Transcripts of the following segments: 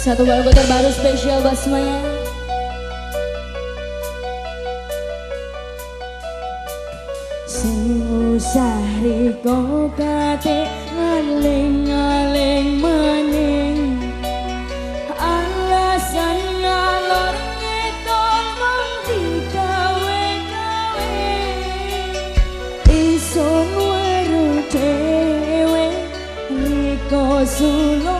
Satu lagu terbaru spesial buat semuanya. Sehari kau kate ngaling-ngaling menyih for so long.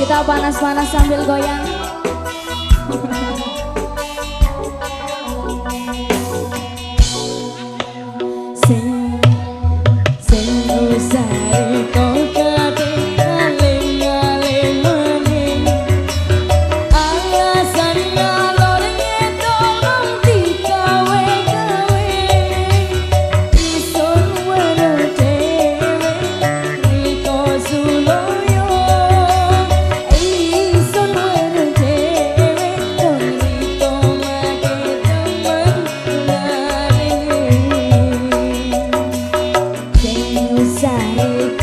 Kita panas-panas sambil goyang. Sing, sing usai desire